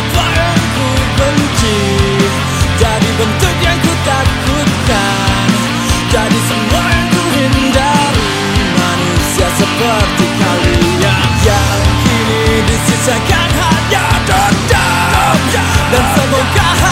apa yang ku benci? Jadi bentuk yang ku takutkan Jadi semua yang ku hindari Manusia seperti kalian Yang kini disisakan hanya dendam. Dan semoga